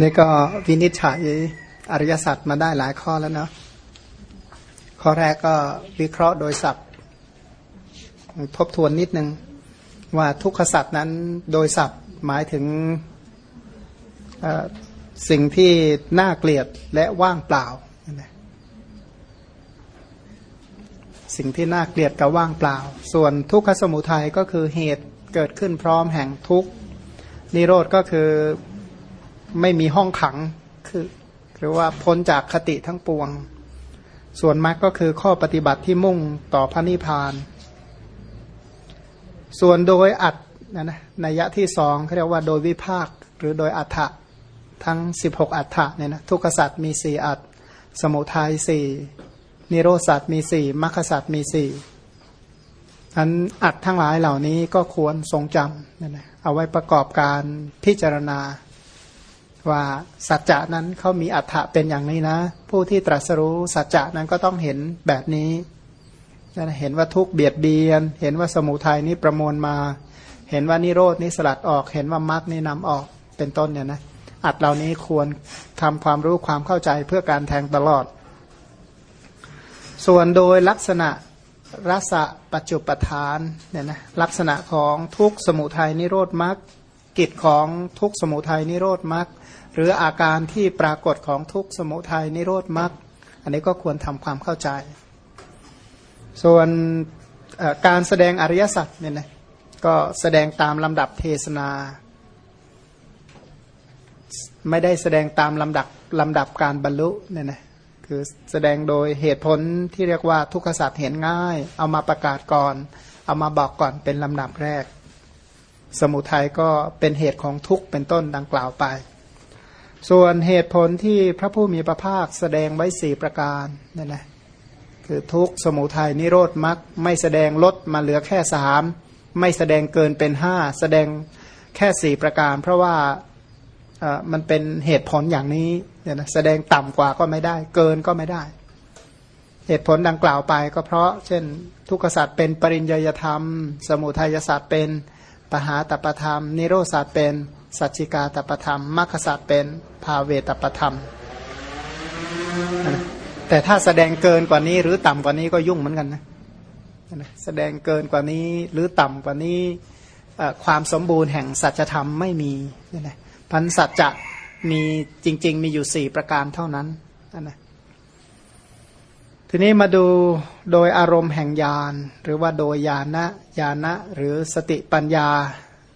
นี่ก็วินิจฉัยอริยสัจมาได้หลายข้อแล้วเนาะข้อแรกก็วิเคราะห์โดยศัพท์ ทบทวนนิดนึง ว่าทุกขสัจนั้นโดยศัพท์หมายถึงสิ่งที่น่าเกลียดและว่างเปล่า สิ่งที่น่าเกลียดกับว่างเปล่า ส่วนทุกขสมุทัยก็คือเหตุเกิดขึ้นพร้อมแห่งทุกนิโรธก็คือ ไม่มีห้องขังคือหรือว่าพ้นจากคติทั้งปวง ส่วนมรรคก็คือข้อปฏิบัติที่มุ่งต่อพระนิพพาน ส่วนโดยอัดนะนะนัยะที่สองเขาเรียกว่าโดยวิภาคหรือโดยอัฏฐะทั้ง 16 อัฏฐะเนี่ยนะทุกขสัตว์มีสี่อัตสมุทัยสี่นิโรสัตว์มีสี่มรรคสัตว์มีสี่อันอัดทั้งหลายเหล่านี้ก็ควรทรงจำนะนะเอาไว้ประกอบการพิจารณา ว่าสัจจะนั้นเขามีอัฏฐะเป็นอย่างนี้นะ ผู้ที่ตรัสรู้สัจจะนั้นก็ต้องเห็นแบบนี้เห็นว่าทุกเบียดเบียน เห็นว่าสมุทัยนี้ประมวลมา เห็นว่านิโรดนี้สลัดออก เห็นว่ามรรคนี้นำออกเป็นต้นเนี่ยนะอัดเหล่านี้ควรทำความรู้ความเข้าใจเพื่อการแทงตลอด ส่วนโดยลักษณะรสะปัจจุปทานเนี่ยนะลักษณะของทุกสมุทัยนิโรธมรรคกิจของทุกสมุทัยนิโรธมรรค หรืออาการที่ปรากฏของทุกสมุทัยนิโรธมรรคอันนี้ก็ควรทำความเข้าใจ ส่วนการแสดงอริยสัจเนี่ยนะก็แสดงตามลำดับเทศนา ไม่ได้แสดงตามลำดับลำดับการบรรลุเนี่ยนะคือแสดงโดยเหตุผลที่เรียกว่าทุกขสัจเห็นง่าย เอามาประกาศก่อน เอามาบอกก่อนเป็นลำดับแรก สมุทัยก็เป็นเหตุของทุกข์เป็นต้นดังกล่าวไป ส่วนเหตุผลที่พระผู้มีพระภาคแสดงไว้สี่ประการนั่นแหละคือทุกสมุทัยนิโรธมรรคไม่แสดงลดมาเหลือแค่สามไม่แสดงเกินเป็นห้าแสดงแค่สี่ประการ เพราะว่ามันเป็นเหตุผลอย่างนี้เนี่ยนะแสดงต่ำกว่าก็ไม่ได้ เกินก็ไม่ได้ เหตุผลดังกล่าวไปก็เพราะ เช่น ทุกขสัตว์เป็นปริญญยธรรม สมุทัยศาสตร์เป็นปหาตปธรรม นิโรธศาสตร์เป็น สัจจิกาตประธรรมมรรคสัตเป็นภาเวตประธรรม แต่ถ้าแสดงเกินกว่านี้ หรือต่ำกว่านี้ก็ยุ่งเหมือนกันนะแสดงเกินกว่านี้หรือต่ำกว่านี้ความสมบูรณ์แห่งสัจธรรมไม่มีนะพันสัจจะมีจริง ๆ มีอยู่สี่ประการเท่านั้นนะทีนี้มาดูโดยอารมณ์แห่งญาณหรือว่าโดยญาณะญาณะหรือสติปัญญา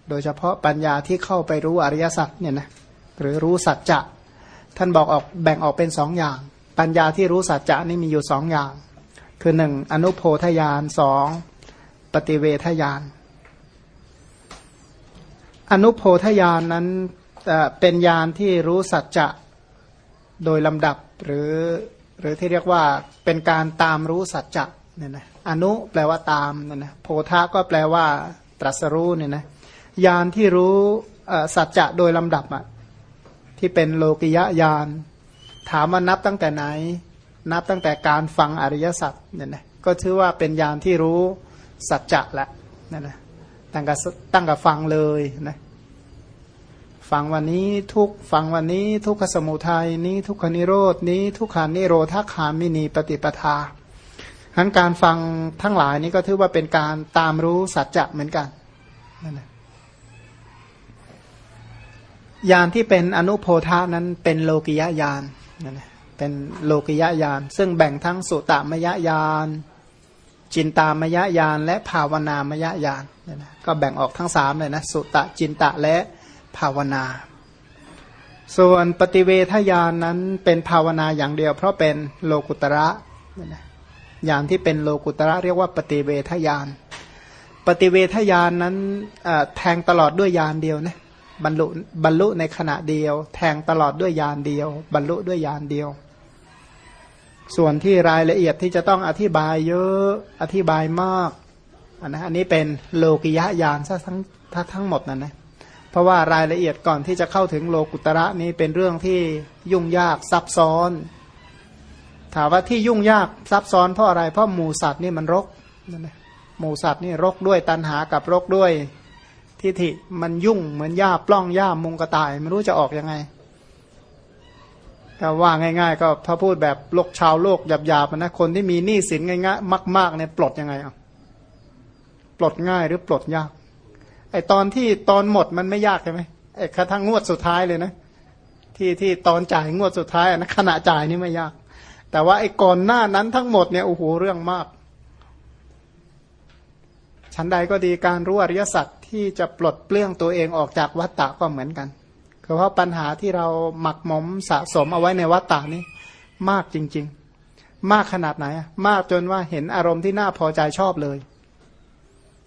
โดยเฉพาะปัญญาที่เข้าไปรู้อริยสัจเนี่ยนะหรือรู้สัจจะท่านบอกออกแบ่งออกเป็นสองอย่าง ปัญญาที่รู้สัจจะนี่มีอยู่สองอย่าง คือหนึ่งอนุโพธยานสองปฏิเวทยานอนุโพธยานนั้นเป็นยานที่รู้สัจจะโดยลำดับหรือหรือที่เรียกว่าเป็นการตามรู้สัจจะเนี่ยนะอนุแปลว่าตามเนี่ยนะโพธะก็แปลว่าตรัสรู้เนี่ยนะ ยานที่รู้สัจจะโดยลำดับอะที่เป็นโลกิยะยาน ถามว่านับตั้งแต่ไหน นับตั้งแต่การฟังอริยสัจเนี่ยนะก็ถือว่าเป็นยานที่รู้สัจจะแหละนั่นแหละตั้งกับตั้งกับฟังเลยนะฟังวันนี้ทุกฟังวันนี้ทุกขสมุทัยนี้ทุกขนิโรดนี้ทุกขานิโรธาคามินีปฏิปทาทั้งการฟังทั้งหลายนี้ก็ถือว่าเป็นการตามรู้สัจจะเหมือนกันนั่นแหละ ยานที่เป็นอนุโพธานั้นเป็นโลกิยาณนั่นเป็นโลกิยญาณซึ่งแบ่งทั้งสุตตมยญาณจินตามยญาณและภาวนามยญาณนี่นก็แบ่งออกทั้งสามเลยนะสุตตะจินตะและภาวนา ส่วนปฏิเวทญาณนนั้นเป็นภาวนาอย่างเดียว เพราะเป็นโลกุตระนี่นะญาณที่เป็นโลกุตระเรียกว่าปฏิเวทญาณ ปฏิเวทญาณนนั้นแทงตลอดด้วยญาณเดียวนะ บรรลุบรรลุในขณะเดียว แทงตลอดด้วยยานเดียว บรรลุด้วยยานเดียว ส่วนที่รายละเอียดที่จะต้องอธิบายเยอะอธิบายมากอันนะอันนี้เป็นโลกิยะยานซะทั้งทั้งหมดนั่นนะเพราะว่ารายละเอียดก่อนที่จะเข้าถึงโลกุตระนี้เป็นเรื่องที่ยุ่งยากซับซ้อน ถามว่าที่ยุ่งยากซับซ้อนเพราะอะไรเพราะหมูสัตว์นี่มันรกนั่นนะหมูสัตว์นี่รกด้วยตันหากับรกด้วย ทิฐิมันยุ่งเหมือนหญ้าปล้องหญ้ามุงกระต่ายไม่รู้จะออกยังไงก็ว่าง่าย ๆ ก็ถ้าพูดแบบโลกชาวโลกหยาบๆนะคนที่มีหนี้สินง่ายๆมากๆเนี่ยปลดยังไงอะปลดง่ายหรือปลดยาก ไอตอนที่ตอนหมดมันไม่ยากใช่ไหมไอ้กระทั่งงวดสุดท้ายเลยนะ ที่ที่ตอนจ่ายงวดสุดท้ายนะขณะจ่ายนี่ไม่ยาก แต่ว่าไอ้ก่อนหน้านั้นทั้งหมดเนี่ยโอ้โหเรื่องมากชั้นใดก็ดีการรู้อริยสัจ ที่จะปลดเปลื้องตัวเองออกจากวัฏฏะก็เหมือนกันเพราะปัญหาที่เราหมักหมมสะสมเอาไว้ในวัฏฏะนี้มากจริง ๆ มากขนาดไหน มากจนว่าเห็นอารมณ์ที่น่าพอใจชอบเลย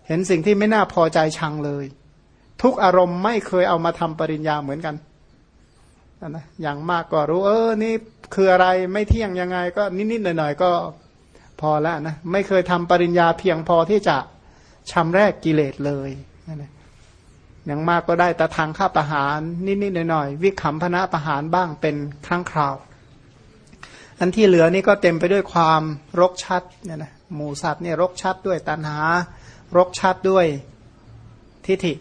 เห็นสิ่งที่ไม่น่าพอใจชังเลย ทุกอารมณ์ไม่เคยเอามาทำปริญญาเหมือนกันนะอย่างมากก็รู้ เออนี่คืออะไรไม่เที่ยงยังไง ก็นิดๆหน่อยๆก็พอแล้วนะไม่เคยทำปริญญาเพียงพอที่จะชำแรกกิเลสเลย นะอย่างมากก็ได้แต่ทางข้าประหารนิดๆหน่อยๆวิขำพนะประหารบ้างเป็นครั้งคราว อันที่เหลือนี่ก็เต็มไปด้วยความรกชัดเนี่ยนะหมูสัตว์เนี่ยรกชัดด้วยตัณหารกชัดด้วยทิฏฐิ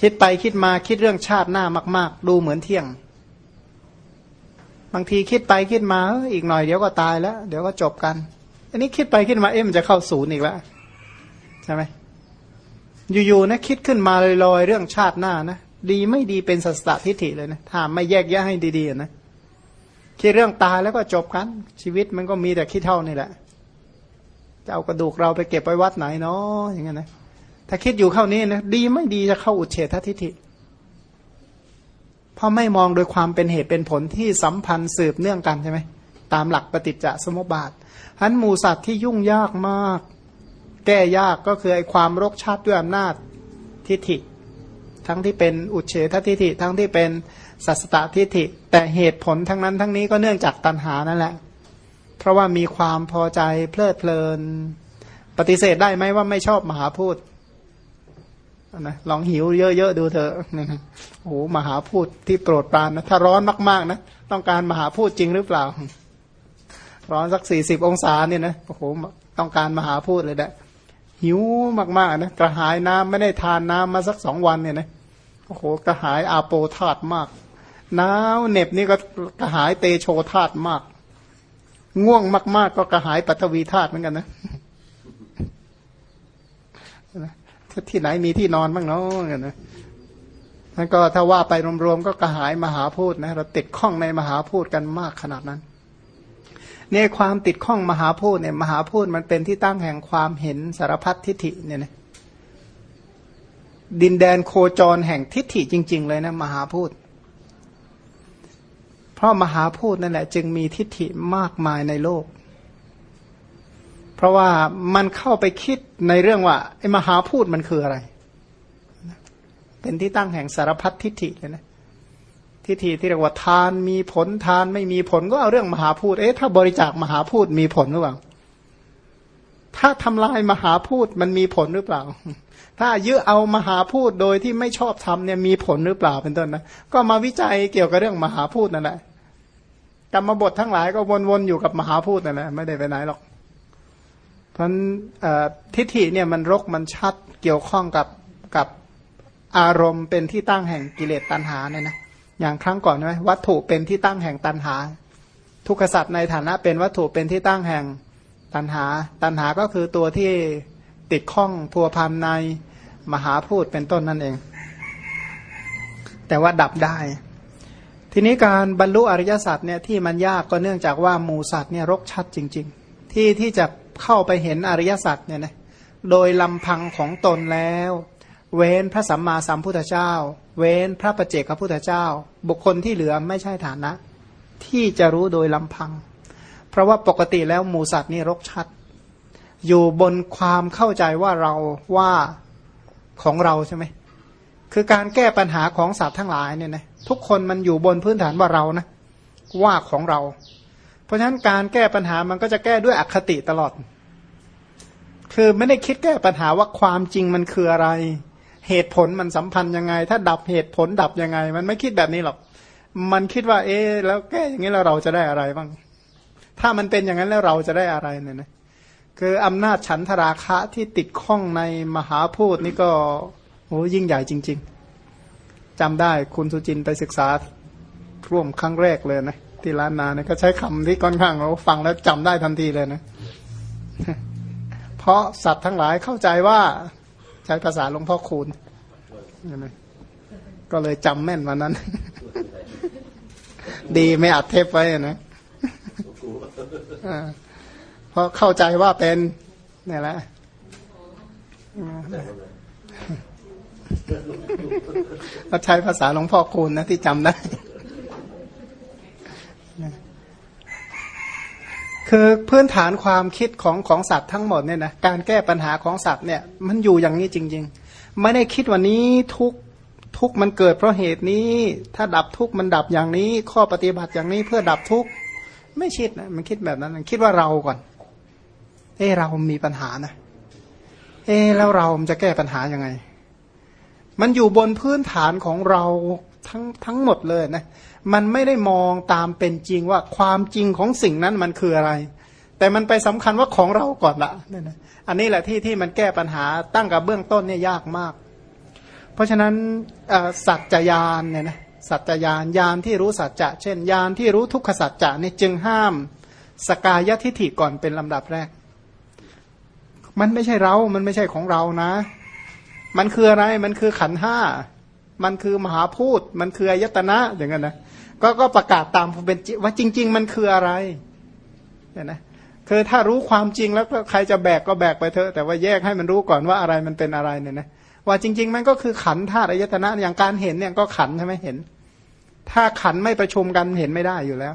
คิดไปคิดมาคิดเรื่องชาติหน้ามาก ๆ ดูเหมือนเที่ยง บางทีคิดไปคิดมาอีกหน่อยเดี๋ยวก็ตายแล้ว เดี๋ยวก็จบกัน อันนี้คิดไปคิดมาเอ๊ะมันจะเข้าศูนย์อีกแล้วใช่ไหม อยู่ๆนะคิดขึ้นมาลอยๆเรื่องชาติหน้านะดีไม่ดีเป็นสัสตทิฏฐิเลยนะถ้าไม่แยกแยะให้ดีๆนะคิดเรื่องตายแล้วก็จบกัน ชีวิตมันก็มีแต่คิดเท่านี่แหละจะเอากระดูกเราไปเก็บไว้วัดไหนเนาะอย่างเงี้ยนะถ้าคิดอยู่เข้านี้นะดีไม่ดีจะเข้าอุเฉททิฏฐิเพราะไม่มองโดยความเป็นเหตุเป็นผลที่สัมพันธ์สืบเนื่องกันใช่ไหมตามหลักปฏิจจสมุปบาทอันหมูสัตว์ที่ยุ่งยากมาก แก้ยากก็คือไอ้ความรกชัดด้วยอำนาจทิฏฐิ ทั้งที่เป็นอุเฉททิฏฐิทั้งที่เป็นสัสตตทิฏฐิ แต่เหตุผลทั้งนั้นทั้งนี้ก็เนื่องจากตัณหานั่นแหละ เพราะว่ามีความพอใจเพลิดเพลิน ปฏิเสธได้ไหมว่าไม่ชอบมหาพูดนะลองหิวเยอะๆดูเถอะโอ้โหมหาพูดที่โปรดปรานนะถ้าร้อนมากๆนะต้องการมหาพูดจริงหรือเปล่า ร้อนสักสี่สิบองศาเนี่ยนะโอ้โหต้องการมหาพูดเลยแหละ หิวมากๆนะกระหายน้ำไม่ได้ทานน้ำมาสักสองวันเนี่ยนะโอ้โหกระหายอาโปธาตมากหนาวเหน็บนี่ก็กระหายเตโชธาตมาก ง่วงมาก ๆ ก็กระหายปัทวีธาตุเหมือนกันนะที่ไหนมีที่นอนบ้างเนาะกันนะนั่นก็ถ้าว่าไปรวมๆก็กระหายมหาพูดนะเราติดข้องในมหาพูดกันมากขนาดนั้น เนี่ยความติดข้องมหาพูดเนี่ยมหาพูดมันเป็นที่ตั้งแห่งความเห็นสารพัดทิฏฐิเนี่ยนะดินแดนโคจรแห่งทิฏฐิจริง ๆ เลยนะมหาพูดเพราะมหาพูดนั่นแหละจึงมีทิฏฐิมากมายในโลก เพราะว่ามันเข้าไปคิดในเรื่องว่าไอ้มหาพูดมันคืออะไร เป็นที่ตั้งแห่งสารพัดทิฏฐิเลยนะ ทิฏฐิที่เรียกว่าทานมีผลทานไม่มีผลก็เอาเรื่องมหาพูดเอ๊ะถ้าบริจาคมหาพูดมีผลหรือเปล่า ถ้าทำลายมหาพูดมันมีผลหรือเปล่า ถ้ายื้อเอามหาพูดโดยที่ไม่ชอบทำเนี่ยมีผลหรือเปล่าเป็นต้นนะก็มาวิจัยเกี่ยวกับเรื่องมหาพูดนั่นแหละกรรมบททั้งหลายก็วนๆอยู่กับมหาพูดนั่นแหละไม่ได้ไปไหนหรอกเพราะทิฏฐิเนี่ยมันรกมันชัดเกี่ยวข้องกับกับอารมณ์เป็นที่ตั้งแห่งกิเลสตัณหาเนี่ยนะ อย่างครั้งก่อนไหมวัตถุเป็นที่ตั้งแห่งตันหา ทุกขสัตว์ในฐานะเป็นวัตถุเป็นที่ตั้งแห่งตันหา ตันหาก็คือตัวที่ติดข้องพัวพันในมหาพูดเป็นต้นนั่นเอง แต่ว่าดับได้ ทีนี้การบรรลุอริยสัจเนี่ยที่มันยากก็เนื่องจากว่าหมูสัตว์เนี่ยรกชัดจริง ๆ ที่ที่จะเข้าไปเห็นอริยสัจเนี่ยนะโดยลำพังของตนแล้ว เว้นพระสัมมาสัมพุทธเจ้า เว้นพระประเจกพระพุทธเจ้า บุคคลที่เหลือไม่ใช่ฐานะ ที่จะรู้โดยลำพัง เพราะว่าปกติแล้วหมูสัตว์นี่รกชัด อยู่บนความเข้าใจว่าเราว่าของเราใช่ไหมคือการแก้ปัญหาของสัตว์ทั้งหลายเนี่ยนะทุกคนมันอยู่บนพื้นฐานว่าเรานะว่าของเรา เพราะฉะนั้นการแก้ปัญหามันก็จะแก้ด้วยอคติตลอด คือไม่ได้คิดแก้ปัญหาว่าความจริงมันคืออะไร เหตุผลมันสัมพันธ์ยังไง ถ้าดับเหตุผลดับยังไง มันไม่คิดแบบนี้หรอก มันคิดว่า เอ๊แล้วแก้อย่างนี้แล้วเราจะได้อะไรบ้าง ถ้ามันเป็นอย่างนั้นแล้วเราจะได้อะไรเนี่ยนะคืออำนาจฉันทราคะที่ติดข้องในมหาพูดนี่ก็โอ้ยิ่งใหญ่จริง ๆจำได้คุณสุจินไปศึกษาร่วมครั้งแรกเลยนะที่ล้านนาเนี่ยก็ใช้คำที่ค่อนข้างเราฟังแล้วจำได้ทันทีเลยนะ เพราะสัตว์ทั้งหลายเข้าใจว่า ใช้ภาษาหลวงพ่อคูณก็เลยจำแม่นวันนั้น ดีไม่อัดเทปไว้นะเพราะเข้าใจว่าเป็นนี่แหละเราใช้ภาษาหลวงพ่อคูณนะที่จำได้ คือพื้นฐานความคิดของของสัตว์ทั้งหมดเนี่ยนะการแก้ปัญหาของสัตว์เนี่ยมันอยู่อย่างนี้จริง ๆ ไม่ได้คิดวันนี้ทุกทุกมันเกิดเพราะเหตุนี้ ถ้าดับทุกมันดับอย่างนี้ ข้อปฏิบัติอย่างนี้เพื่อดับทุกไม่คิดนะมันคิดแบบนั้นคิดว่าเราก่อน เออเรามีปัญหานะ เออแล้วเราจะแก้ปัญหายังไง มันอยู่บนพื้นฐานของเรา ทั้งทั้งหมดเลยนะมันไม่ได้มองตามเป็นจริงว่าความจริงของสิ่งนั้นมันคืออะไร แต่มันไปสำคัญว่าของเราก่อนละนี่นะอันนี้แหละที่ที่มันแก้ปัญหาตั้งกับเบื้องต้นเนี่ยยากมาก เพราะฉะนั้นสัจจยานเนี่ยนะสัจจยานยานที่รู้สัจจะ เช่น ยานที่รู้ทุกขสัจจะนี่จึงห้ามสกายทิฐิก่อนเป็นลำดับแรก มันไม่ใช่เรา มันไม่ใช่ของเรานะ มันคืออะไร มันคือขันห้า มันคือมหาพูด มันคืออายตนะอย่างนั้นนะก็ก็ประกาศตามเป็นว่าจริง ๆ มันคืออะไรเนี่ยนะคือถ้ารู้ความจริงแล้วใครจะแบกก็แบกไปเถอะ แต่ว่าแยกให้มันรู้ก่อนว่าอะไรมันเป็นอะไรเนี่ยนะว่าจริง ๆ มันก็คือขันธาตุอายตนะอย่างการเห็นเนี่ยก็ขันใช่ไหมเห็น ถ้าขันไม่ประชุมกันเห็นไม่ได้อยู่แล้ว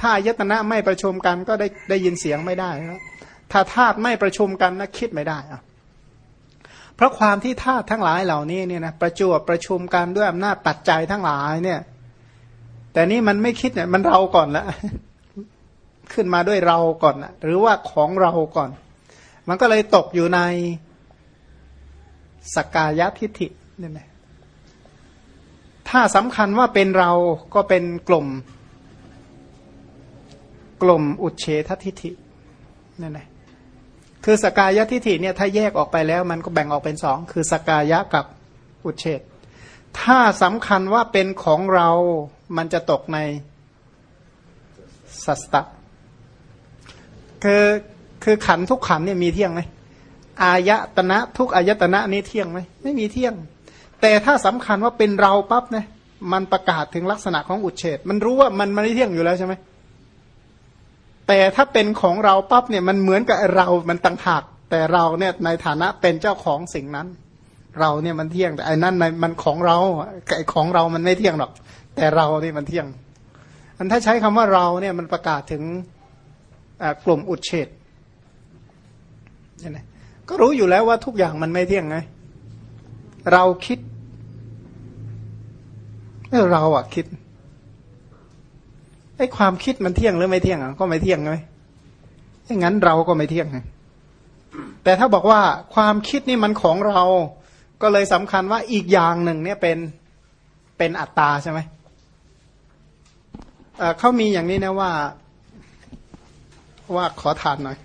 ถ้าอายตนะไม่ประชุมกันก็ได้ได้ยินเสียงไม่ได้แล้วถ้าธาตุไม่ประชุมกันนะคิดไม่ได้อะ พราะความที่ธาตุทั้งหลายเหล่านี้เนี่ยนะประจวบประชุมกันด้วยอำนาจปัจจัยทั้งหลายเนี่ย แต่นี่มันไม่คิดเนี่ยมันเราก่อนละขึ้นมาด้วยเราก่อนนะหรือว่าของเราก่อน มันก็เลยตกอยู่ในสกกายทิฏฐิเนี่ไหมถ้าสำคัญว่าเป็นเราก็เป็นกลุ่ม กลุ่มอุเฉททิฏฐิเนี่ยนะ คือสกายทิฏฐิเนี่ยถ้าแยกออกไปแล้วมันก็แบ่งออกเป็นสองคือสกายะกับอุเฉทถ้าสำคัญว่าเป็นของเรามันจะตกในสัสตะคือคือขันทุกขันเนี่ยมีเที่ยงไหมอายตนะทุกอายตนะนี้เที่ยงไหมไม่มีเที่ยง แต่ถ้าสำคัญว่าเป็นเราปั๊บเนี่ยมันประกาศถึงลักษณะของอุเฉดมันรู้ว่ามันไม่เที่ยงอยู่แล้วใช่ไหม แต่ถ้าเป็นของเราปั๊บเนี่ยมันเหมือนกับเรามันต่างหาก แต่เราเนี่ยในฐานะเป็นเจ้าของสิ่งนั้น เราเนี่ยมันเที่ยงแต่ไอ้นั่นในมันของเราไอ้ของเรามันไม่เที่ยงหรอก แต่เราเนี่ยมันเที่ยง อันถ้าใช้คำว่าเราเนี่ยมันประกาศถึงกลุ่มอุดเฉดใช่ไหมก็รู้อยู่แล้วว่าทุกอย่างมันไม่เที่ยงไง เราคิดเราอะคิด ไอ้ความคิดมันเที่ยงหรือไม่เที่ยงอะก็ไม่เที่ยงไงถ้างั้นเราก็ไม่เที่ยงไงแต่ถ้าบอกว่าความคิดนี่มันของเรา ก็เลยสำคัญว่าอีกอย่างหนึ่งเนี่ยเป็นเป็นอัตตาใช่ไหมเขามีอย่างนี้นะว่า ว่าขอทานหน่อย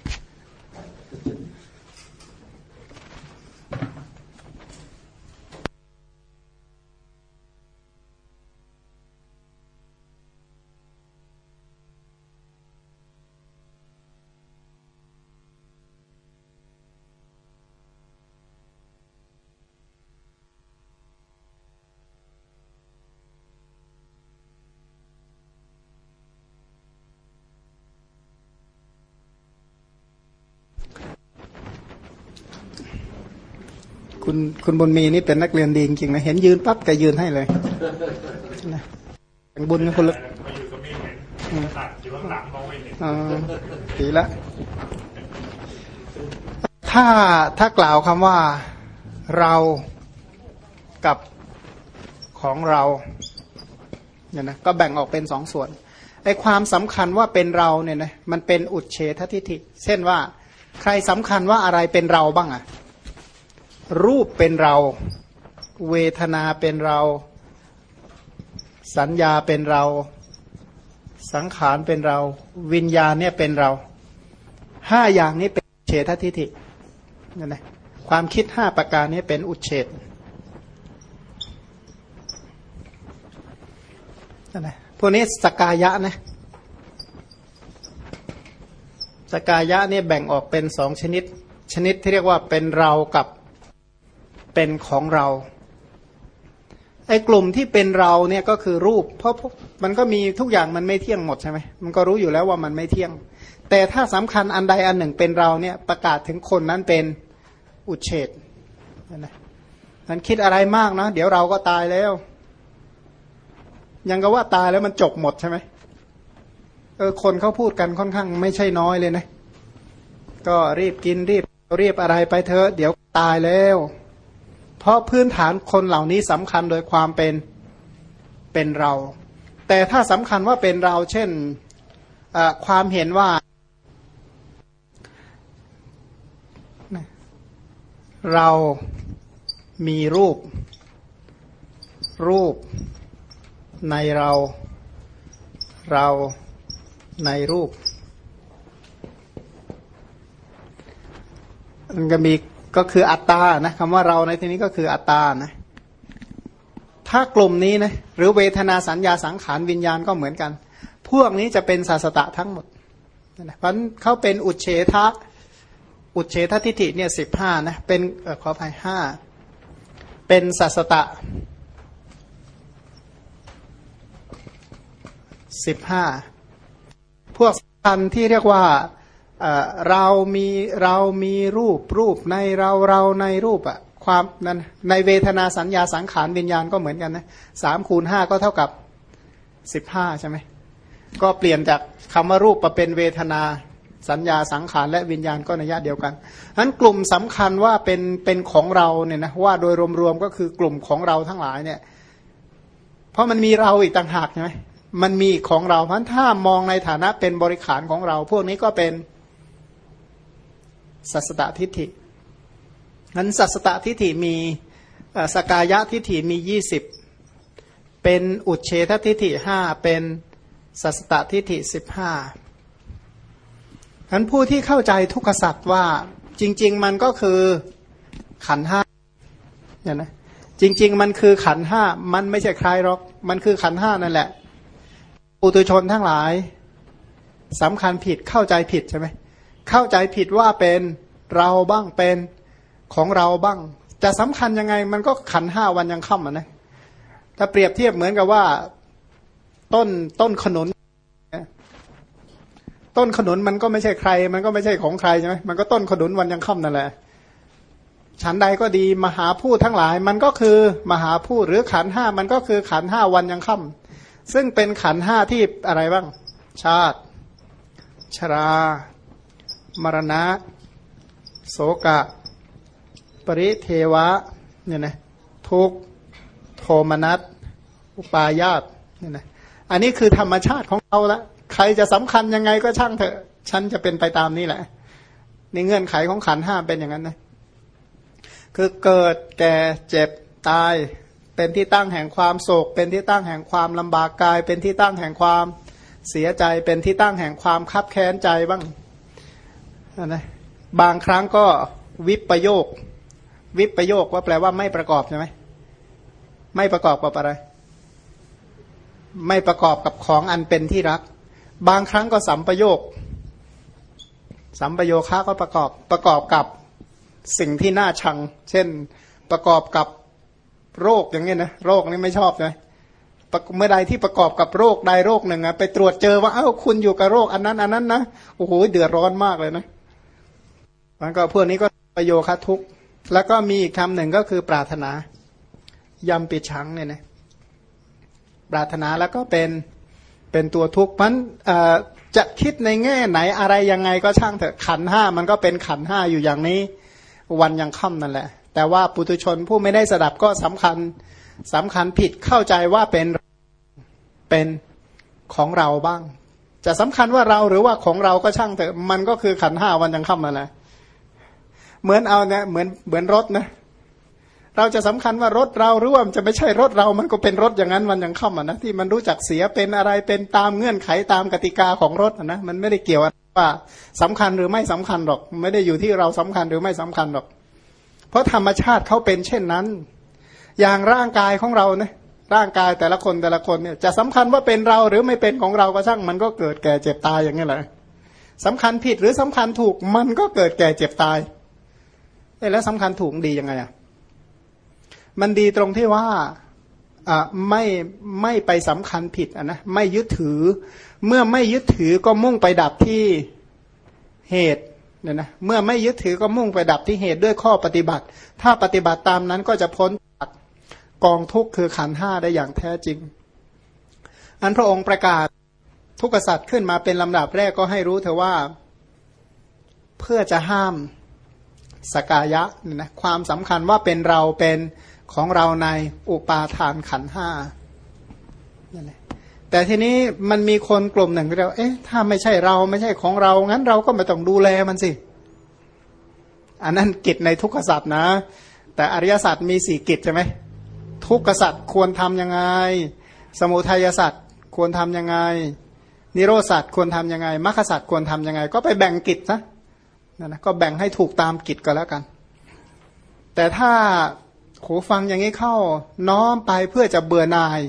คุณคุณบุญมีนี่เป็นนักเรียนดีจริงๆนะเห็นยืนปั๊บแกยืนให้เลยนะบุญนะคุณลึกดีละ ถ้าถ้ากล่าวคำว่าเรากับของเราเนี่ยนะก็แบ่งออกเป็นสองส่วนไอ้ความสำคัญว่าเป็นเราเนี่ยนะมันเป็นอุดเฉททิฏฐิ เช่นว่า ใครสำคัญว่าอะไรเป็นเราบ้างอะ รูปเป็นเรา เวทนาเป็นเรา สัญญาเป็นเรา สังขารเป็นเรา วิญญาณเนี่ยเป็นเราห้าอย่างนี้เป็นเฉททิฏฐินั่นนะความคิดห้าประการนี้เป็นอุเฉดนั่นนะพวกนี้สกายะนะสกายะเนี่ยแบ่งออกเป็นสองชนิด ชนิดที่เรียกว่าเป็นเรากับ เป็นของเราไอ้กลุ่มที่เป็นเราเนี่ยก็คือรูป เพราะมันก็มีทุกอย่างมันไม่เที่ยงหมดใช่ไหมมันก็รู้อยู่แล้วว่ามันไม่เที่ยง แต่ถ้าสำคัญอันใดอันหนึ่งเป็นเราเนี่ยประกาศถึงคนนั้นเป็นอุเฉดนะมันคิดอะไรมากนะเดี๋ยวเราก็ตายแล้ว ยังก็ว่าตายแล้วมันจบหมดใช่ไหมเออคนเขาพูดกันค่อนข้างไม่ใช่น้อยเลยนะ ก็รีบกินรีบรีบอะไรไปเถอะเดี๋ยวตายแล้ว เพราะพื้นฐานคนเหล่านี้สำคัญโดยความเป็นเป็นเรา แต่ถ้าสำคัญว่าเป็นเราเช่นความเห็นว่า เรามีรูป รูปในเรา เราในรูปมันก็มี ก็คืออัตตานะคำว่าเราในที่นี้ก็คืออัตตานะถ้ากลุ่มนี้นะหรือเวทนาสัญญาสังขารวิญญาณก็เหมือนกัน พวกนี้จะเป็นสัสตะทั้งหมดนะเพราะเขาเป็นอุเฉทะอุเฉททิฏฐิเนี่ยสิบห้านะเป็นอขออภัยห้าเป็นสัสตะสิบห้าพวกสันที่เรียกว่า เรามีเรามีรูปรูปในเราเราในรูปอะความนั้นในเวทนาสัญญาสังขารวิญญาณก็เหมือนกันนะสามคูณห้าก็เท่ากับสิบห้าใช่ไหมก็เปลี่ยนจากคำว่ารูปมาเป็นเวทนาสัญญาสังขารและวิญญาณก็ในยะเดียวกันนั้นกลุ่มสำคัญว่าเป็นเป็นของเราเนี่ยนะว่าโดยรวมๆก็คือกลุ่มของเราทั้งหลายเนี่ย เพราะมันมีเราอีกต่างหากใช่ไหมมันมีของเราเพราะถ้ามองในฐานะเป็นบริขารของเรา พวกนี้ก็เป็น สัสตตทิฏฐินั้นสัสตตทิฏฐิมีสกายะทิฏฐิมียี่สิบเป็นอุเฉททิฏฐิห้าเป็นสัสตตทิฏฐิสิบห้านั้นผู้ที่เข้าใจทุกขสัตว์ว่าจริง ๆ มันก็คือขันห้าเนี่ยนะจริง ๆ มันคือขันห้ามันไม่ใช่ใครหรอก มันคือขันห้านั่นแหละปุตุชนทั้งหลายสำคัญผิดเข้าใจผิดใช่ไหม เข้าใจผิดว่าเป็นเราบ้างเป็นของเราบ้าง จะสำคัญยังไงมันก็ขันห้าวันยังค่ำอะนะถ้าเปรียบเทียบเหมือนกับว่าต้นต้นขนุนต้นขนุนมันก็ไม่ใช่ใคร มันก็ไม่ใช่ของใครใช่ไหมมันก็ต้นขนุนวันยังค่ำนั่นแหละฉันใดก็ดีมหาพูดทั้งหลาย มันก็คือมหาพูดหรือขันห้ามันก็คือขันห้าวันยังค่ำซึ่งเป็นขันห้าที่อะไรบ้าง ชาติ ชรา มรณะ โสกะ ปริเทวะเนี่ยนะทุกโทมนัสอุปายาตเนี่ยนะอันนี้คือธรรมชาติของเราละใครจะสำคัญยังไงก็ช่างเถอะ ฉันจะเป็นไปตามนี้แหละในเงื่อนไขของขันห้าเป็นอย่างนั้นนะคือเกิดแก่เจ็บตาย เป็นที่ตั้งแห่งความโศก เป็นที่ตั้งแห่งความลำบากกาย เป็นที่ตั้งแห่งความเสียใจ เป็นที่ตั้งแห่งความคับแค้นใจบ้าง นะบางครั้งก็วิปโยค วิปโยคว่าแปลว่าไม่ประกอบใช่ไหมไม่ประกอบกับอะไร ไม่ประกอบกับของอันเป็นที่รัก บางครั้งก็สัมปโยค สัมปโยคะก็ประกอบประกอบกับสิ่งที่น่าชัง เช่นประกอบกับโรคอย่างเงี้ยนะโรคนี่ไม่ชอบเลยเมื่อใดที่ประกอบกับโรคใดโรคหนึ่งอะไปตรวจเจอว่าเอ้าคุณอยู่กับโรคอันนั้นอันนั้นนะโอ้โหเดือดร้อนมากเลยนะ มันก็พวกนี้ก็ประโยคะทุกแล้วก็มีอีกคำหนึ่งก็คือปรารถนายำปิดชังเนี่ยนะปรารถนาแล้วก็เป็นเป็นตัวทุกข์มันจะคิดในแง่ไหนอะไรยังไงก็ช่างเถอะขันห้ามันก็เป็นขันห้าอยู่อย่างนี้ วันยังค่ำนั่นแหละ แต่ว่าปุถุชนผู้ไม่ได้สดับก็สำคัญสำคัญผิดเข้าใจว่าเป็นเป็นของเราบ้าง จะสำคัญว่าเราหรือว่าของเราก็ช่างเถอะมันก็คือขันห้าวันยังค่ำนั่นแหละ เหมือนเอาเนี่ยเหมือนเหมือนรถนะเราจะสำคัญว่ารถเราหรือว่ามันจะไม่ใช่รถเรา มันก็เป็นรถอย่างนั้นมันยังเข้ามานะที่มันรู้จักเสียเป็นอะไรเป็นตามเงื่อนไขตามกติกาของรถนะมันไม่ได้เกี่ยวว่าสำคัญหรือไม่สำคัญหรอก ไม่ได้อยู่ที่เราสำคัญหรือไม่สำคัญหรอก เพราะธรรมชาติเขาเป็นเช่นนั้น อย่างร่างกายของเราเนี่ยร่างกายแต่ละคนแต่ละคนเนี่ยจะสำคัญว่าเป็นเราหรือไม่เป็นของเราก็ช่างมันก็เกิดแก่เจ็บตายอย่างนี้แหละสำคัญผิดหรือสำคัญถูกมันก็เกิดแก่เจ็บตาย แล้วสำคัญถูกดียังไงอะ มันดีตรงที่ว่าอ่าไม่ไม่ไปสำคัญผิดอะนะไม่ยึดถือ เมื่อไม่ยึดถือก็มุ่งไปดับที่เหตุเนี่ยนะเมื่อไม่ยึดถือก็มุ่งไปดับที่เหตุด้วยข้อปฏิบัติ ถ้าปฏิบัติตามนั้นก็จะพ้นจากกองทุกข์คือขันห้าได้อย่างแท้จริง อันพระองค์ประกาศทุกขสัตว์ขึ้นมาเป็นลำดับแรกก็ให้รู้เถอว่า เพื่อจะห้าม สกายะเนี่ยนะความสำคัญว่าเป็นเราเป็นของเราในอุปาทานขันห้านั่นแหละแต่ทีนี้มันมีคนกลุ่มหนึ่งที่เราเอ๊ะถ้าไม่ใช่เราไม่ใช่ของเรา งั้นเราก็ไม่ต้องดูแลมันสิ อันนั้นกิจในทุกขสัตว์นะ แต่อริยสัตว์มีสี่กิจใช่ไหมทุกขสัตว์ควรทํำยังไง สมุทัยสัตว์ควรทํำยังไง นิโรสัตว์ควรทํำยังไงมรรคสัตว์ควรทํำยังไง ก็ไปแบ่งกิจนะ นั่นะก็แบ่งให้ถูกตามกิจก็แล้วกัน แต่ถ้าโหฟังอย่างนี้เข้าน้อมไปเพื่อจะเบื่อนาย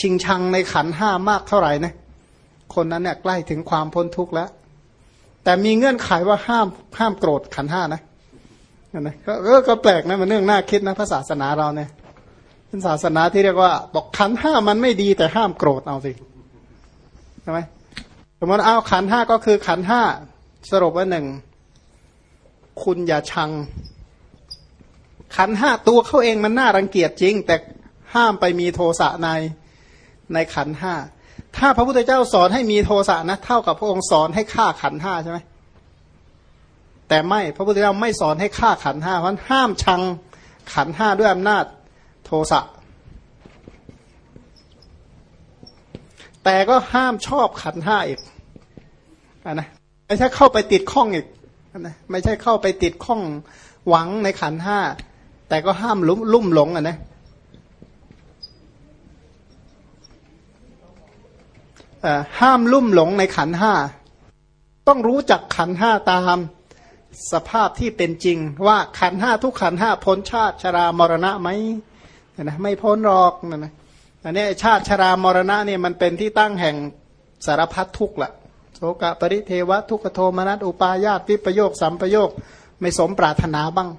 ชิงชังในขันห้ามากเท่าไหร่นะคนนั้นเนี่ยใกล้ถึงความพ้นทุกข์แล้ว แต่มีเงื่อนไขว่าห้ามห้ามโกรธขันห้านะนะก็ก็แปลกนะมันเรื่องน่าคิดนะพระศาสนาเราเนี่ยเป็นศาสนาที่เรียกว่า บอกขันห้ามันไม่ดีแต่ห้ามโกรธเอาสิใช่ไหมสมมติเอาขันห้าก็คือขันห้าสรุปว่าหนึ่ง คุณอย่าชัง ขันห้าตัวเขาเองมันน่ารังเกียจจริง แต่ห้ามไปมีโทสะในในขันห้าถ้าพระพุทธเจ้าสอนให้มีโทสะนะ เท่ากับพระองค์สอนให้ฆ่าขันห้าใช่ไหมแต่ไม่พระพุทธเจ้าไม่สอนให้ฆ่าขันห้าเพราะห้ามชังขันห้าด้วยอำนาจโทสะแต่ก็ห้ามชอบขันห้าอีกอนนะไม่ใช่เข้าไปติดข้องอีก นะไม่ใช่เข้าไปติดข้องหวังในขันห้า แต่ก็ห้ามลุ่มลุ่มหลงอะนะห้ามลุ่มหลงในขันห้า ต้องรู้จักขันห้าตามสภาพที่เป็นจริง ว่าขันห้าทุกขันห้าพ้นชาติชรามรณะไหมนะไม่พ้นหรอกนะนะอันนี้ชาติชรามรณะเนี่ยมันเป็นที่ตั้งแห่งสารพัดทุกข์ละ กะปริเทวะทุกโทมนัสอุปาญาตวิปโยคสัมปโยคไม่สมปรารถนาบ้าง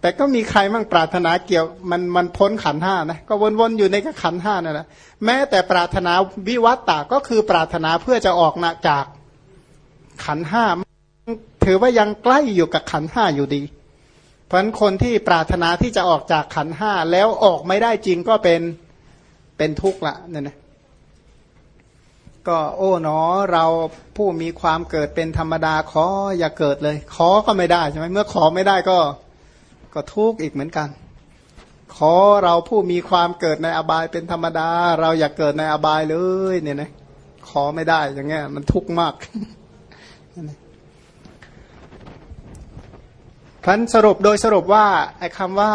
แต่ก็มีใครมั่งปรารถนาเกี่ยวมันมันพ้นขันห้านะก็วนๆอยู่ในขันห้านั่นแหละแม้แต่ปรารถนาวิวัตตาก็คือปรารถนาเพื่อจะออกนะจากขันห้าถือว่ายังใกล้อยู่กับขันห้าอยู่ดี เพราะะนั้นคนที่ปรารถนาที่จะออกจากขันห้าแล้วออกไม่ได้จริงก็เป็นเป็นทุกข์ละเนี่ยนะ ก็โอ้หนอเราผู้มีความเกิดเป็นธรรมดาขออย่าเกิดเลย ขอก็ไม่ได้ใช่ไหมเมื่อขอไม่ได้ก็ก็ทุกข์อีกเหมือนกัน ขอเราผู้มีความเกิดในอบายเป็นธรรมดา เราอย่าเกิดในอบายเลยเนี่ยนะขอไม่ได้อย่างเงี้ยมันทุกข์มากพันสรุปโดยสรุปว่าไอ้คำว่า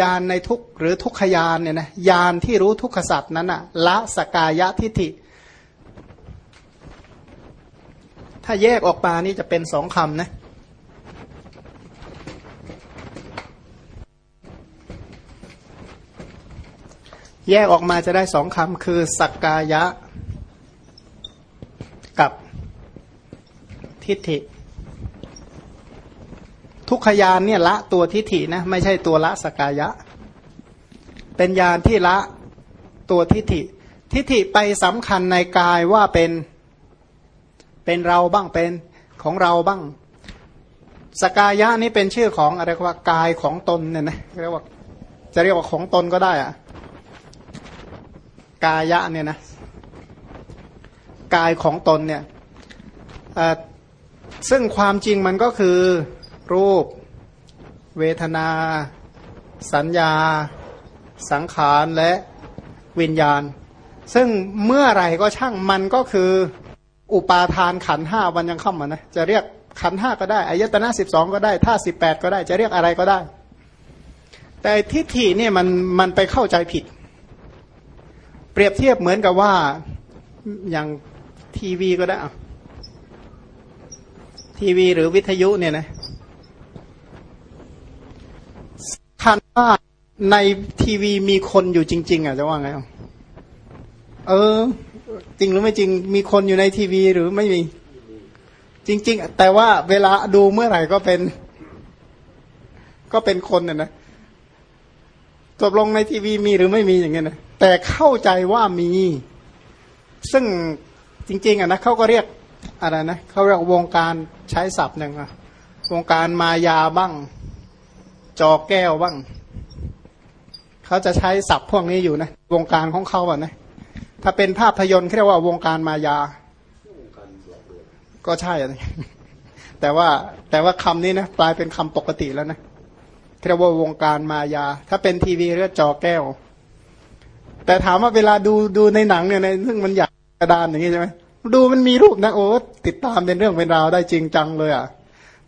ยานในทุกหรือทุกขยานเนี่ยนะยานที่รู้ทุกขสัตว์นั้นอะละสกายะทิฏฐิ ถ้าแยกออกมานี่จะเป็นสองคำนะแยกออกมาจะได้สองคำคือสักกายะ กับทิฏฐิ ทุกขยานเนี่ยละตัวทิฏฐินะไม่ใช่ตัวละสกายะ เป็นยานที่ละตัวทิฏฐิ ทิฏฐิไปสำคัญในกายว่าเป็นเป็นเราบ้างเป็นของเราบ้าง สกายะนี่เป็นชื่อของอะไรว่ากายของตนเนี่ยนะเรียกว่าจะเรียกว่าของตนก็ได้อะกายะเนี่ยนะกายของตนเนี่ยซึ่งความจริงมันก็คือ รูป เวทนา สัญญา สังขารและวิญญาณ ซึ่งเมื่อไหร่ก็ช่างมันก็คืออุปาทานขันห้าวันยังเข้ามานะจะเรียกขันห้าก็ได้อายตนะสิบสองก็ได้ท่าสิบแปดก็ได้จะเรียกอะไรก็ได้ แต่ทิฏฐิเนี่ยมันมันไปเข้าใจผิด เปรียบเทียบเหมือนกับว่าอย่างทีวีก็ได้ทีวีหรือวิทยุเนี่ยนะคัน ว่าในทีวีมีคนอยู่จริง ๆอะจะว่าไงเออ จริงหรือไม่จริงมีคนอยู่ในทีวีหรือไม่มี จริง ๆ แต่ว่าเวลาดูเมื่อไหร่ก็เป็น ก็เป็นคนน่ะนะจบลงในทีวีมีหรือไม่มีอย่างเงี้ยนะแต่เข้าใจว่ามี ซึ่งจริง ๆอะนะเขาก็เรียกอะไรนะเขาเรียกวงการใช้ศัพท์หนึ่งอะวงการมายาบ้าง จอแก้วบ้าง เขาจะใช้ศัพท์พวกนี้อยู่นะ วงการของเขาอะนะ ถ้าเป็นภาพยนตร์เรียกว่าวงการมายา ก็ใช่อะแต่ว่าแต่ว่าคำนี้นะกลายเป็นคำปกติแล้วนะเรียกว่าวงการมายา ถ้าเป็นทีวีเรียกจอแก้ว แต่ถามว่าเวลาดูดูในหนังเนี่ยในซึ่งมันอยากกระดานอย่างนี้ใช่ไหมดูมันมีรูปนะโอ้ติดตามเป็นเรื่องเป็นราวได้จริงจังเลยอะ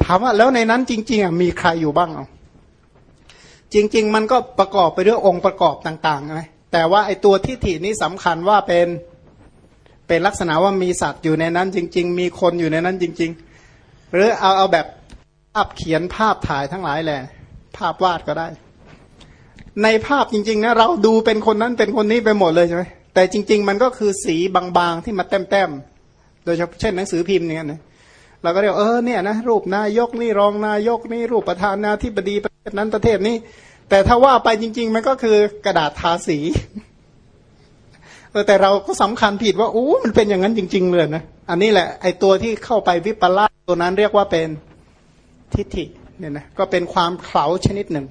ถามว่าแล้วในนั้นจริง ๆอะมีใครอยู่บ้างอะ จริง ๆ มันก็ประกอบไปด้วยองค์ประกอบต่างๆนะแต่ว่าไอ้ตัวทิฏฐินี้สำคัญว่าเป็นเป็นลักษณะว่ามีสัตว์อยู่ในนั้น จริง ๆ มีคนอยู่ในนั้นจริง ๆ หรือเอาเอาแบบภาพเขียนภาพถ่ายทั้งหลายแหละภาพวาดก็ได้ ในภาพจริง ๆ นะ เราดูเป็นคนนั้นเป็นคนนี้ไปหมดเลยใช่ไหมแต่จริง ๆ มันก็คือสีบางๆที่มาแต้มๆโดยเฉพาะเช่นหนังสือพิมพ์เนี่ยนะ เราก็เรียกเออเนี่ยนะรูปนายกนี่รองนายกนี่รูปประธานาธิบดีประเทศนั้นประเทศนี้ แต่ถ้าว่าไปจริง ๆ มันก็คือกระดาษทาสีเออแต่เราก็สำคัญผิดว่าโอ้มันเป็นอย่างนั้นจริง ๆ เลยนะอันนี้แหละไอตัวที่เข้าไปวิปลาสตัวนั้นเรียกว่าเป็นทิฏฐิเนี่ยนะก็เป็นความเข่าชนิดหนึ่ง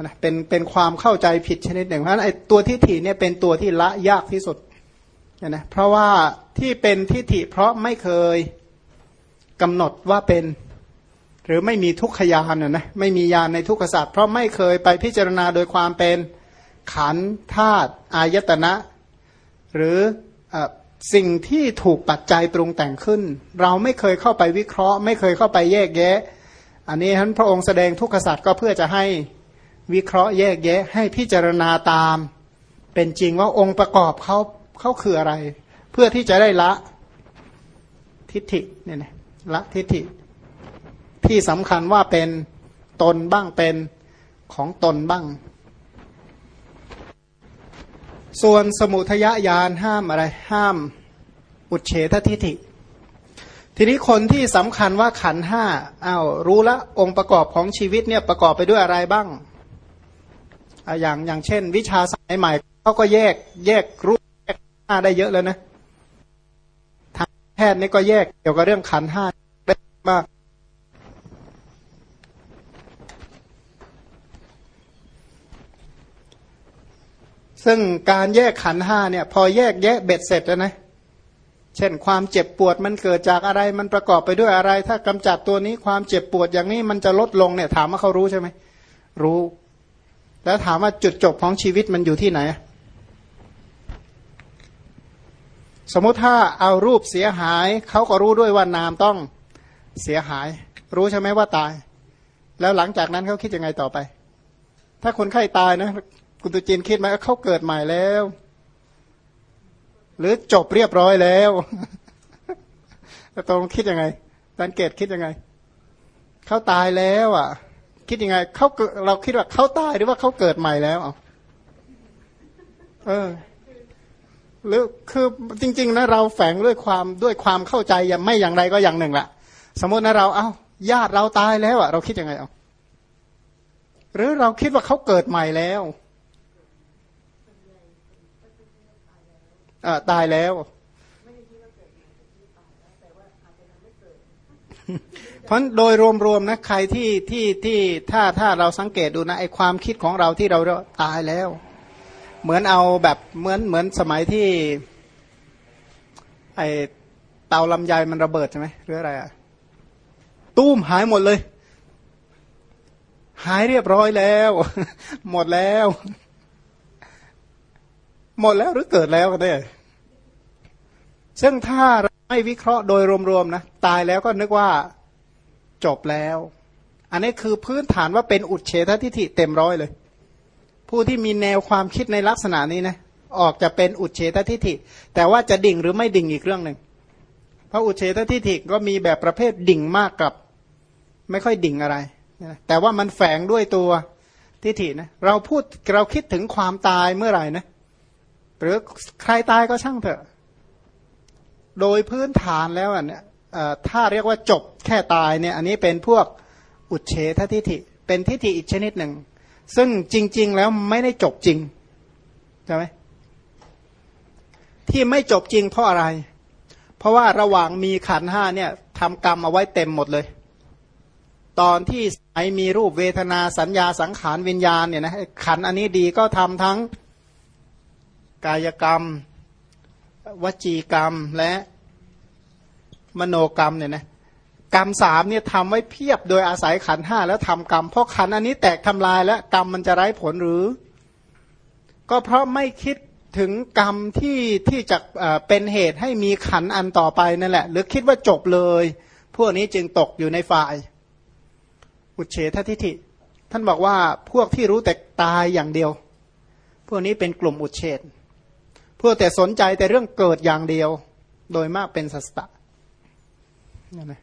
นะเป็นเป็นความเข้าใจผิดชนิดหนึ่งเพราะฉะนั้นไอตัวทิฏฐิเนี่ยเป็นตัวที่ละยากที่สุดเนี่ยนะเพราะว่าที่เป็นทิฏฐิเพราะไม่เคย กำหนดว่าเป็น หรือไม่มีทุกขยานนะนะไม่มียานในทุกขศาสตร์เพราะไม่เคยไปพิจารณาโดยความเป็นขันธาตุอายตนะ หรืออสิ่งที่ถูกปัจจัยปรุงแต่งขึ้น เราไม่เคยเข้าไปวิเคราะห์ ไม่เคยเข้าไปแยกแยะ อันนี้ท่านพระองค์แสดงทุกขศาสตร์ก็เพื่อจะให้วิเคราะห์แยกแยะให้พิจารณาตาม เป็นจริงว่าองค์ประกอบเขาเขาคืออะไร เพื่อที่จะได้ละทิฏฐิเนี่ยนะ ละทิฏฐิ ที่สำคัญว่าเป็นตนบ้างเป็นของตนบ้าง ส่วนสมุทยญาณห้ามอะไรห้ามอุเฉททิฏฐิ ทีนี้คนที่สำคัญว่าขันห้าอ้าวรู้ละองค์ประกอบของชีวิตเนี่ยประกอบไปด้วยอะไรบ้างอย่างอย่างเช่น วิชาสมัยใหม่เขาก็แยกแยกรูปแยกห้าได้เยอะแล้วนะ แพทย์นี่ก็แยกเกี่ยวกับเรื่องขันห้าได้มากซึ่งการแยกขันห้าเนี่ย พอแยกแยะเบ็ดเสร็จแล้วนะ เช่นความเจ็บปวดมันเกิดจากอะไรมันประกอบไปด้วยอะไร ถ้ากำจัดตัวนี้ความเจ็บปวดอย่างนี้มันจะลดลงเนี่ย ถามว่าเขารู้ใช่ไหมรู้ แล้วถามว่าจุดจบของชีวิตมันอยู่ที่ไหน สมมุติถ้าเอารูปเสียหายเขาก็รู้ด้วยว่านามต้องเสียหาย รู้ใช่ไหมว่าตาย แล้วหลังจากนั้นเขาคิดยังไงต่อไป ถ้าคนไข้ตายนะคุณตุจินคิดไหมเขาเกิดใหม่แล้ว หรือจบเรียบร้อยแล้วแต่ตรงคิดยังไงดันเกตคิดยังไงเขาตายแล้วอะ คิดยังไงเขาเราคิดว่าเขาตายหรือว่าเขาเกิดใหม่แล้วอะเออ หรือคือจริง ๆนะเราแฝงด้วยความด้วยความเข้าใจยังไม่อย่างไรก็อย่างหนึ่งแหละสมมตินะเราเอา้าญาติเราตายแล้วอะเราคิดยังไงเอาหรือเราคิดว่าเขาเกิดใหม่แล้วอ่าตายแล้วเพราะโดยรวมๆนะใครที่ที่ที่ถ้าถ้าเราสังเกตดูนะไอความคิดของเราที่เราตายแล้ว เหมือนเอาแบบเหมือนเหมือนสมัยที่ไอเตาลำไยมันระเบิดใช่ไหมหรืออะไรอะตู้มหายหมดเลย หายเรียบร้อยแล้ว หมดแล้ว หมดแล้วหรือเกิดแล้วกันเนี่ยซึ่งถ้าไม่วิเคราะห์โดยรวมๆนะตายแล้วก็นึกว่าจบแล้ว อันนี้คือพื้นฐานว่าเป็นอุดเฉททิฐิเต็มร้อยเลย ผู้ที่มีแนวความคิดในลักษณะนี้นะออกจะเป็นอุเฉททิฏฐิ แต่ว่าจะดิ่งหรือไม่ดิ่งอีกเรื่องหนึ่งเพราะอุเฉททิฏฐิก็มีแบบประเภทดิ่งมากกับ ไม่ค่อยดิ่งอะไรแต่ว่ามันแฝงด้วยตัวทิฏฐินะเราพูดเราคิดถึงความตายเมื่อไหร่นะหรือใครตายก็ช่างเถอะ โดยพื้นฐานแล้วเนี่ยถ้าเรียกว่าจบแค่ตายเนี่ย อันนี้เป็นพวกอุเฉททิฏฐิ เป็นทิฏฐิอีกชนิดหนึ่ง ซึ่งจริง ๆ แล้วไม่ได้จบจริงใช่ไหมที่ไม่จบจริงเพราะอะไร เพราะว่าระหว่างมีขันห้าเนี่ยทำกรรมเอาไว้เต็มหมดเลย ตอนที่ไอมีรูปเวทนาสัญญาสังขารวิญญาณเนี่ยนะขันอันนี้ดีก็ทำทั้งกายกรรม วจีกรรมและมโนกรรมเนี่ยนะ กรรมสามเนี่ยทำไว้เพียบโดยอาศัยขันห้าแล้วทำกรรมเพราะขันอันนี้แตกทำลายแล้วกรรมมันจะไร้ผลหรือ ก็เพราะไม่คิดถึงกรรมที่ที่จะเป็นเหตุให้มีขันอันต่อไปนั่นแหละ หรือคิดว่าจบเลย พวกนี้จึงตกอยู่ในฝ่าย อุเฉททิฐิ ท่านบอกว่าพวกที่รู้แต่ตายอย่างเดียว พวกนี้เป็นกลุ่มอุเฉทพวกแต่สนใจแต่เรื่องเกิดอย่างเดียว โดยมากเป็นสัสตะนะ